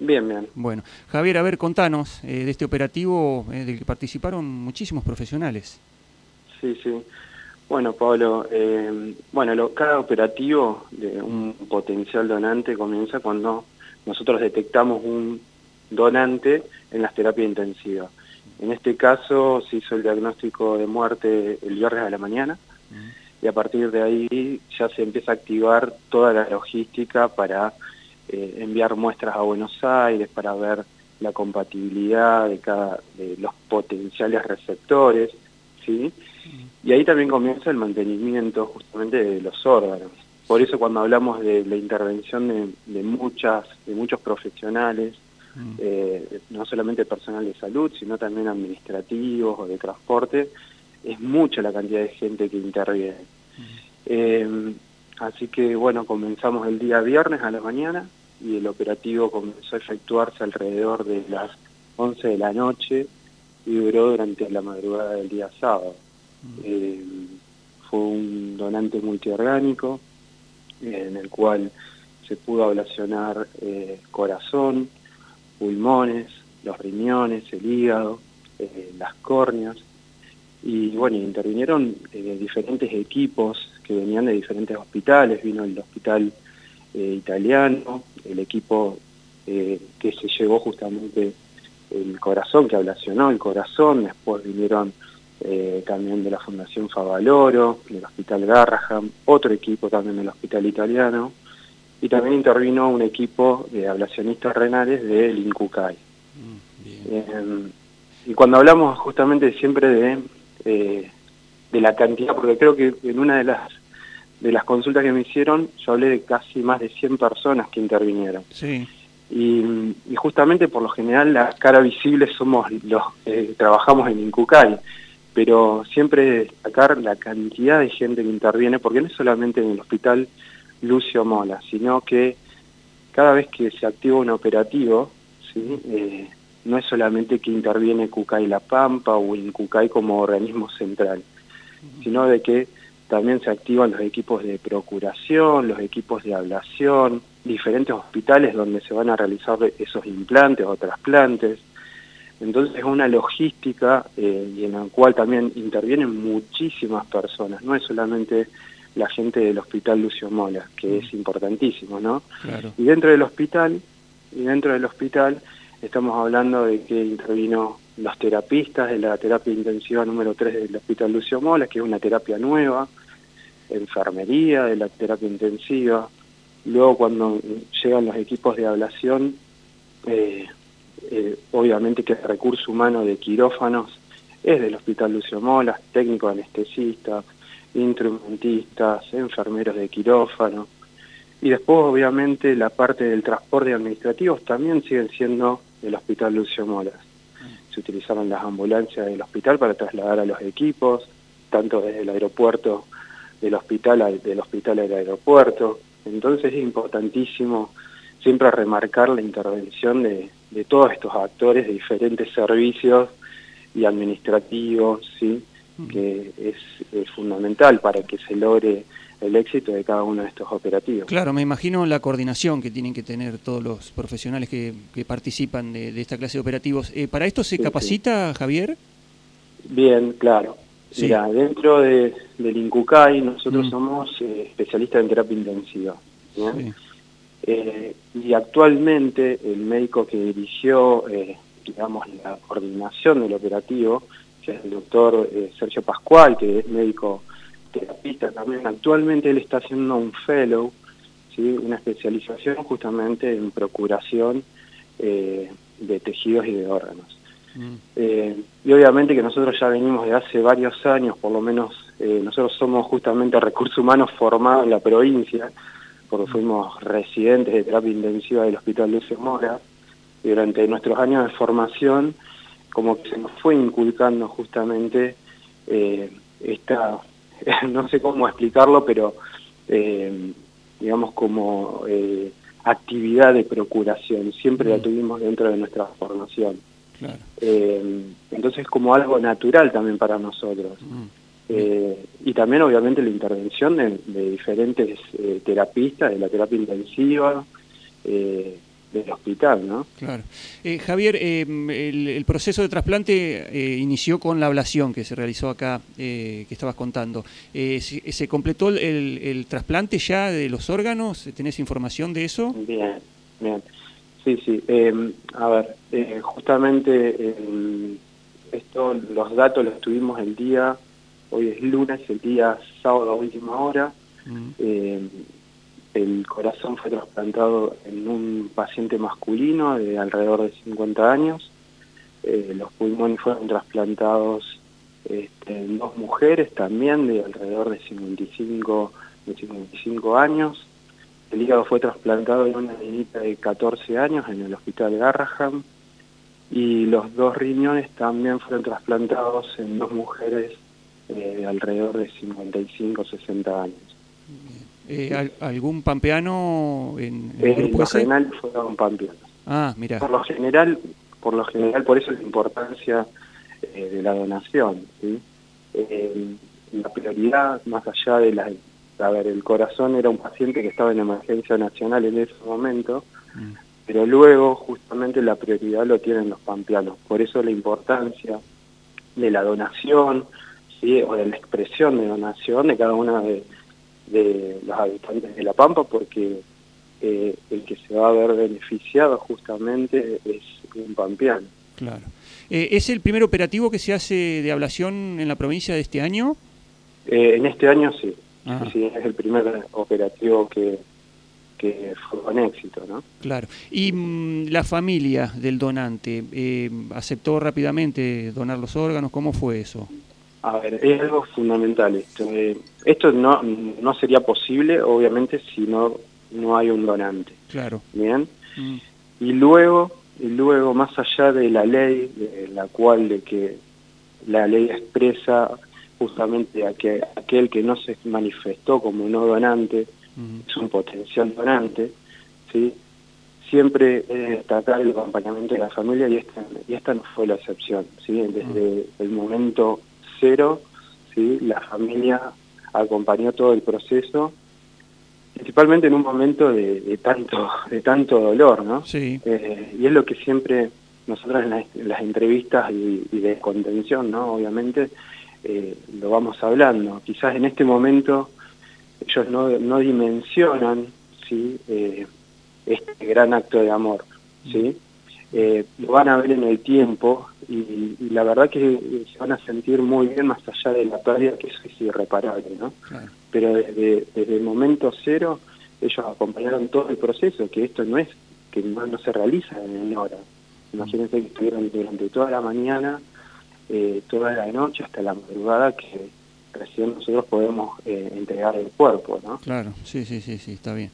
Bien, bien. Bueno, Javier, a ver, contanos eh, de este operativo eh, del que participaron muchísimos profesionales. Sí, sí. Bueno, Pablo, eh, bueno, cada operativo de un potencial donante comienza cuando nosotros detectamos un donante en las terapias intensivas. En este caso se hizo el diagnóstico de muerte el viernes a la mañana y a partir de ahí ya se empieza a activar toda la logística para eh, enviar muestras a Buenos Aires, para ver la compatibilidad de cada de los potenciales receptores, ¿sí? Y ahí también comienza el mantenimiento justamente de los órganos. Por eso cuando hablamos de la intervención de, muchas, de muchos profesionales, eh, no solamente personal de salud, sino también administrativos o de transporte, es mucha la cantidad de gente que interviene. Eh, así que bueno, comenzamos el día viernes a la mañana y el operativo comenzó a efectuarse alrededor de las 11 de la noche y duró durante la madrugada del día sábado. Eh, fue un donante multiorgánico en el cual se pudo ablacionar eh, corazón, pulmones, los riñones, el hígado, las córneas, y bueno, intervinieron eh, diferentes equipos que venían de diferentes hospitales, vino el hospital eh, italiano, el equipo eh, que se llevó justamente el corazón, que ablacionó el corazón, después vinieron también de la Fundación Favaloro, del Hospital Garraham, otro equipo también del Hospital Italiano, y también intervino un equipo de ablacionistas renales del INCUCAI. Mm, y cuando hablamos justamente siempre de eh, de la cantidad, porque creo que en una de las de las consultas que me hicieron, yo hablé de casi más de 100 personas que intervinieron. Sí. Y, justamente por lo general la cara visible somos los que trabajamos en Incucay, pero siempre destacar la cantidad de gente que interviene, porque no es solamente en el hospital Lucio Mola, sino que cada vez que se activa un operativo, ¿sí? Eh, no es solamente que interviene Cucay La Pampa o Incucay como organismo central, sino de que también se activan los equipos de procuración, los equipos de ablación, diferentes hospitales donde se van a realizar esos implantes o trasplantes. Entonces es una logística eh, y en la cual también intervienen muchísimas personas, no es solamente la gente del hospital Lucio Mola, que es importantísimo, ¿no? Y dentro del hospital, y dentro del hospital Estamos hablando de que intervino los terapistas de la terapia intensiva número 3 del Hospital Lucio Mola, que es una terapia nueva, enfermería de la terapia intensiva. Luego cuando llegan los equipos de ablación, eh, eh, obviamente que el recurso humano de quirófanos es del Hospital Lucio Mola, técnicos anestesistas, instrumentistas, enfermeros de quirófano. Y después obviamente la parte del transporte administrativo también siguen siendo del Hospital Lucio Molas. Se utilizaron las ambulancias del hospital para trasladar a los equipos, tanto desde el aeropuerto del hospital del hospital al aeropuerto. Entonces es importantísimo siempre remarcar la intervención de, de todos estos actores de diferentes servicios y administrativos, ¿sí? que es, es fundamental para que se logre el éxito de cada uno de estos operativos. Claro, me imagino la coordinación que tienen que tener todos los profesionales que, participan de, esta clase de operativos. Eh, ¿Para esto se capacita, Javier? Bien, claro. Mira, dentro de, del INCUCAI nosotros mm. somos eh, especialistas en terapia intensiva. Eh, y actualmente el médico que dirigió, digamos, la coordinación del operativo, que es el doctor Sergio Pascual, que es médico terapista también. Actualmente él está haciendo un fellow, ¿sí? una especialización justamente en procuración eh, de tejidos y de órganos. Mm. Eh, y obviamente que nosotros ya venimos de hace varios años, por lo menos eh, nosotros somos justamente recursos humanos formados en la provincia, porque mm. fuimos residentes de terapia intensiva del Hospital Lucio Mora, y durante nuestros años de formación, como que se nos fue inculcando justamente esta no sé cómo explicarlo, pero eh, digamos como eh, actividad de procuración, siempre la mm. tuvimos dentro de nuestra formación. Eh, entonces como algo natural también para nosotros. Mm. y también obviamente la intervención de, diferentes terapistas, de la terapia intensiva, del hospital, ¿no? Claro. Eh, Javier, eh, el, proceso de trasplante eh, inició con la ablación que se realizó acá, que estabas contando. ¿se, completó el, trasplante ya de los órganos? ¿Tenés información de eso? Bien, bien. Sí, sí. a ver, justamente esto, los datos los tuvimos el día, hoy es lunes, el día sábado a última hora. El corazón fue trasplantado en un paciente masculino de alrededor de 50 años. Eh, los pulmones fueron trasplantados este, en dos mujeres también de alrededor de 55, de 55 años. El hígado fue trasplantado en una niñita de 14 años en el hospital Garraham. Y los dos riñones también fueron trasplantados en dos mujeres eh, de alrededor de 55 60 años. Eh, ¿Algún pampeano en, el grupo general fueron pampeanos. Ah, mira. Por lo general, por lo general, por eso la importancia eh, de la donación. Eh, la prioridad, más allá de la... A ver, el corazón era un paciente que estaba en emergencia nacional en ese momento, mm. pero luego justamente la prioridad lo tienen los pampeanos. Por eso la importancia de la donación, ¿sí? o de la expresión de donación de cada una de de los habitantes de La Pampa porque eh, el que se va a ver beneficiado justamente es un pampeano. Claro. Eh, ¿Es el primer operativo que se hace de ablación en la provincia de este año? Eh, en este año sí. Ah. sí. es el primer operativo que, que fue con éxito, ¿no? Claro. ¿Y mm, la familia del donante aceptó rápidamente donar los órganos? ¿Cómo fue eso? A ver, es algo fundamental esto. Eh, esto no, no sería posible, obviamente, si no, no hay un donante. Claro. Bien. Mm. Y luego, y luego, más allá de la ley, de la cual de que la ley expresa justamente a que aquel que no se manifestó como no donante es un potencial donante, ¿sí? siempre es destacar el acompañamiento de la familia y esta, y esta no fue la excepción. ¿sí? Desde el momento cero, ¿sí? la familia acompañó todo el proceso, principalmente en un momento de, tanto de tanto dolor, ¿no? Sí. Eh, y es lo que siempre nosotros en, las entrevistas y, de contención, ¿no? Obviamente eh, lo vamos hablando. Quizás en este momento ellos no, no dimensionan, ¿sí? Eh, este gran acto de amor, ¿sí? Eh, lo van a ver en el tiempo y, la verdad que se van a sentir muy bien más allá de la pérdida que eso es irreparable, ¿no? Pero desde, el momento cero ellos acompañaron todo el proceso, que esto no es, que no, se realiza en hora. Imagínense que estuvieron durante toda la mañana, eh, toda la noche hasta la madrugada que recién nosotros podemos eh, entregar el cuerpo, ¿no? Claro, sí, sí, sí, sí, está bien.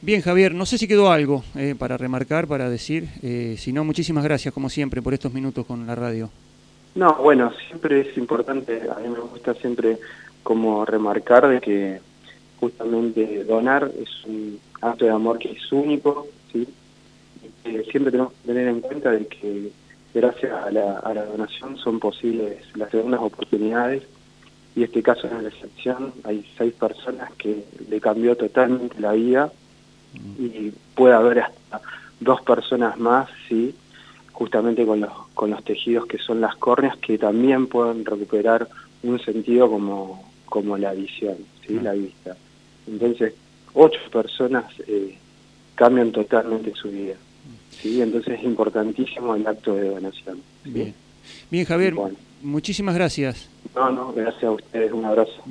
Bien, Javier, no sé si quedó algo eh, para remarcar, para decir, eh, si no, muchísimas gracias, como siempre, por estos minutos con la radio. No, bueno, siempre es importante, a mí me gusta siempre como remarcar de que justamente donar es un acto de amor que es único, ¿sí? siempre tenemos que tener en cuenta de que gracias a la, a la donación son posibles las segundas oportunidades y este caso es una excepción, hay seis personas que le cambió totalmente la vida y puede haber hasta dos personas más, sí, justamente con los, con los tejidos que son las córneas, que también pueden recuperar un sentido como, como la visión, ¿sí? la vista. Entonces, ocho personas eh, cambian totalmente su vida. ¿sí? Entonces es importantísimo el acto de donación. Bien, Bien Javier, muchísimas gracias. No, no, gracias a ustedes, un abrazo.